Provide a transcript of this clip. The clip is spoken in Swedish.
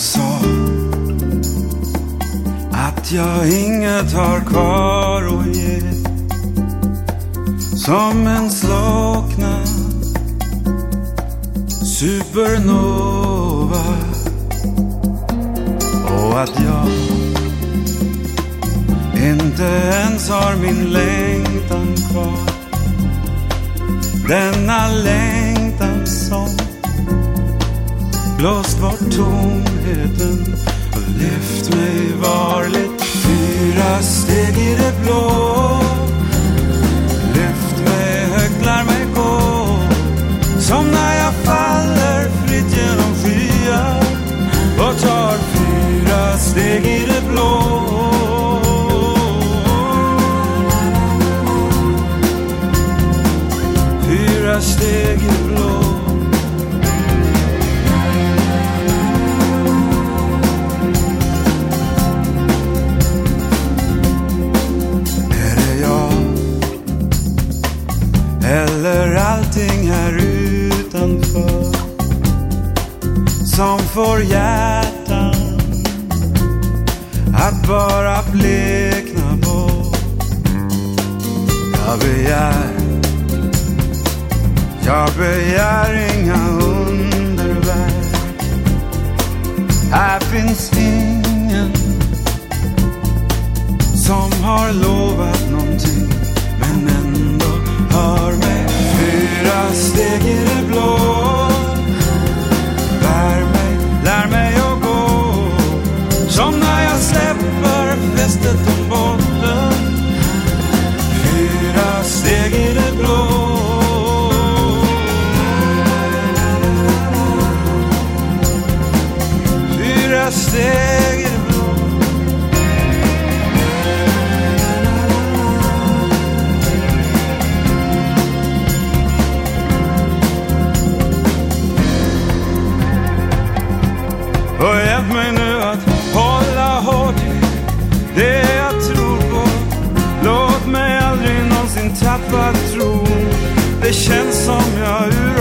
och sa att jag inget har kvar att ge. Som en slocknad supernova. Och att jag inte ens har min längtan kvar. Denna längtan som blåst bort tomheten och lyft mig varligt. Fyra steg i det blå. Lyft mig högt, lär mig gå som när jag faller fritt genom skyar och tar fyra steg i det blå. Fyra steg i det blå. Någonting här utanför som får hjärtan att bara blekna bort. Jag begär jag begär inga underverk. Här finns ingen som har lovat hjälp mig nu att hålla hårt i det jag tror på. Låt mig aldrig någonsin tappa tron. Det känns som jag ur